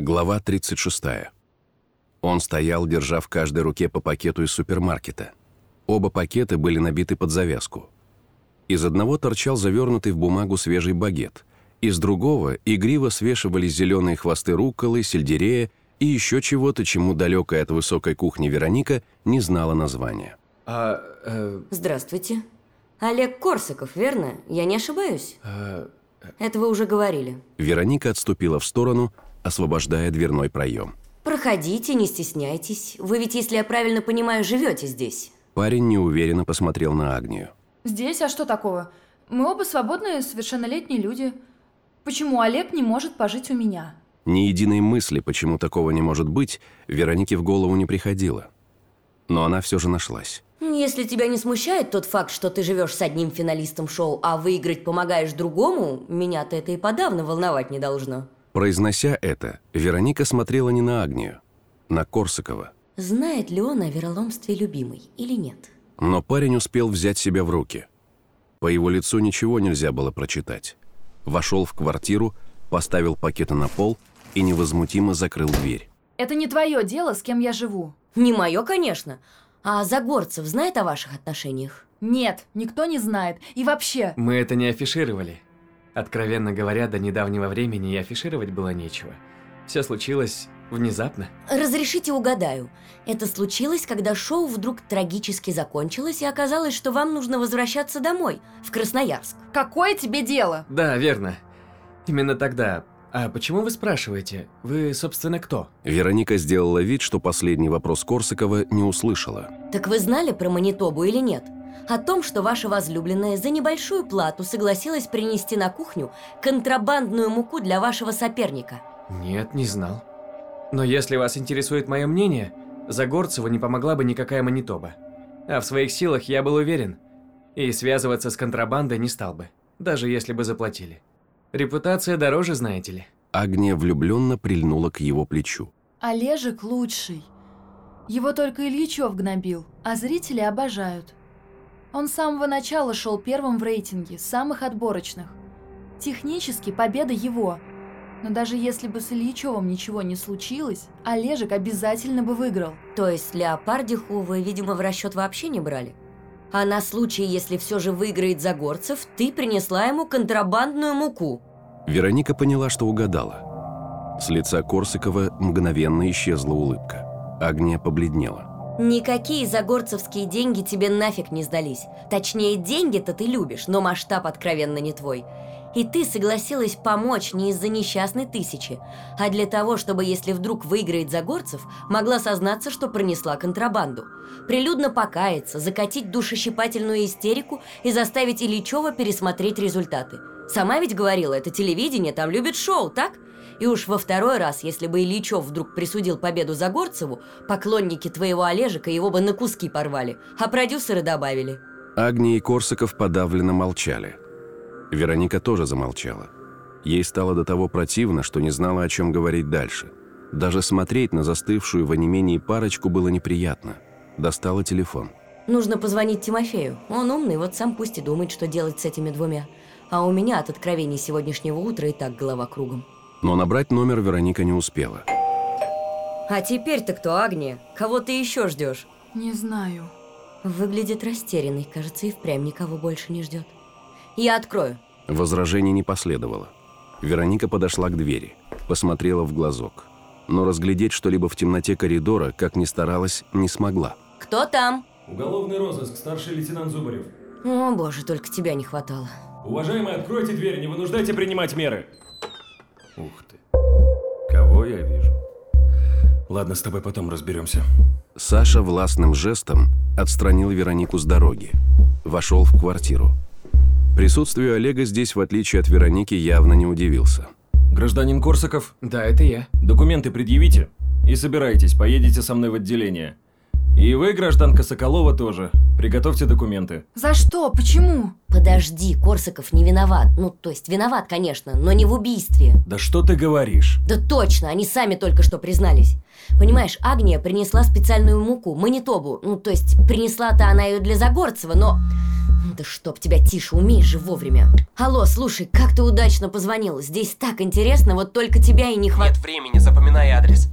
Глава 36. Он стоял, держа в каждой руке по пакету из супермаркета. Оба пакета были набиты под завязку. Из одного торчал завернутый в бумагу свежий багет. Из другого игриво свешивались зеленые хвосты рукколы, сельдерея и еще чего-то, чему далекая от высокой кухни Вероника не знала названия. А, э, Здравствуйте. Олег Корсаков, верно? Я не ошибаюсь? Это вы уже говорили. Вероника отступила в сторону, освобождая дверной проем. Проходите, не стесняйтесь. Вы ведь, если я правильно понимаю, живете здесь. Парень неуверенно посмотрел на Агнию. Здесь, а что такого? Мы оба свободные, совершеннолетние люди. Почему Олег не может пожить у меня? Ни единой мысли, почему такого не может быть, Веронике в голову не приходило. Но она все же нашлась. Если тебя не смущает тот факт, что ты живешь с одним финалистом шоу, а выиграть помогаешь другому, меня-то это и подавно волновать не должно. Произнося это, Вероника смотрела не на Агнию, на Корсакова. Знает ли он о вероломстве любимой или нет? Но парень успел взять себя в руки. По его лицу ничего нельзя было прочитать. Вошел в квартиру, поставил пакеты на пол и невозмутимо закрыл дверь. Это не твое дело, с кем я живу. Не мое, конечно. А Загорцев знает о ваших отношениях? Нет, никто не знает. И вообще, мы это не афишировали. Откровенно говоря, до недавнего времени и афишировать было нечего. Все случилось внезапно. Разрешите угадаю. Это случилось, когда шоу вдруг трагически закончилось, и оказалось, что вам нужно возвращаться домой, в Красноярск. какое тебе дело? Да, верно. Именно тогда. А почему вы спрашиваете? Вы, собственно, кто? Вероника сделала вид, что последний вопрос Корсакова не услышала. Так вы знали про Манитобу или нет? О том, что ваша возлюбленная за небольшую плату согласилась принести на кухню контрабандную муку для вашего соперника. Нет, не знал. Но если вас интересует мое мнение, Загорцеву не помогла бы никакая Манитоба. А в своих силах я был уверен. И связываться с контрабандой не стал бы, даже если бы заплатили. Репутация дороже, знаете ли. Агния влюбленно прильнула к его плечу. Олежек лучший. Его только Ильичев гнобил, а зрители обожают. Он с самого начала шел первым в рейтинге, самых отборочных. Технически победа его. Но даже если бы с Ильичевым ничего не случилось, Олежек обязательно бы выиграл. То есть Леопардиху вы, видимо, в расчет вообще не брали? А на случай, если все же выиграет Загорцев, ты принесла ему контрабандную муку. Вероника поняла, что угадала. С лица Корсакова мгновенно исчезла улыбка. Агния побледнела. Никакие загорцевские деньги тебе нафиг не сдались. Точнее, деньги-то ты любишь, но масштаб откровенно не твой. И ты согласилась помочь не из-за несчастной тысячи, а для того, чтобы, если вдруг выиграет Загорцев, могла сознаться, что пронесла контрабанду. Прилюдно покаяться, закатить душещипательную истерику и заставить Ильичева пересмотреть результаты. Сама ведь говорила, это телевидение, там любят шоу, так? И уж во второй раз, если бы Ильичев вдруг присудил победу Загорцеву, поклонники твоего Олежика его бы на куски порвали, а продюсеры добавили. Агния и Корсаков подавленно молчали. Вероника тоже замолчала. Ей стало до того противно, что не знала, о чем говорить дальше. Даже смотреть на застывшую в онемении парочку было неприятно. Достала телефон. Нужно позвонить Тимофею. Он умный, вот сам пусть и думает, что делать с этими двумя. А у меня от откровений сегодняшнего утра и так голова кругом. Но набрать номер Вероника не успела. А теперь-то кто, Агния? Кого ты еще ждешь? Не знаю. Выглядит растерянный, кажется, и впрямь никого больше не ждет. Я открою. Возражений не последовало. Вероника подошла к двери, посмотрела в глазок. Но разглядеть что-либо в темноте коридора, как ни старалась, не смогла. Кто там? Уголовный розыск, старший лейтенант Зубарев. О, боже, только тебя не хватало. Уважаемый, откройте дверь, не вынуждайте принимать меры. Ух ты. Кого я вижу? Ладно, с тобой потом разберемся. Саша властным жестом отстранил Веронику с дороги. Вошел в квартиру. Присутствию Олега здесь, в отличие от Вероники, явно не удивился. Гражданин Корсаков, Да, это я. документы предъявите и собирайтесь, поедете со мной в отделение. И вы, гражданка Соколова, тоже. Приготовьте документы. За что? Почему? Подожди, Корсаков не виноват. Ну, то есть виноват, конечно, но не в убийстве. Да что ты говоришь? Да точно, они сами только что признались. Понимаешь, Агния принесла специальную муку, манитобу. Ну, то есть принесла-то она ее для Загорцева, но... Да чтоб тебя тише, умеешь же вовремя. Алло, слушай, как ты удачно позвонил. Здесь так интересно, вот только тебя и не хватает. Нет времени, запоминай адрес.